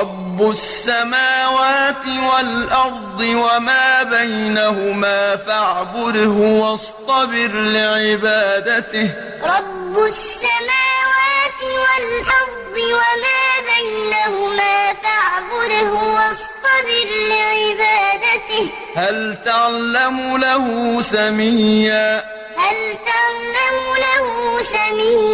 رب السماوات والأرض وما بينهما فاعبده واصطبر لعبادته. رب السماوات والأرض وما بينهما فاعبده واصطبر لعبادته. هل تعلم له سميا؟ هل تعلم له سميا؟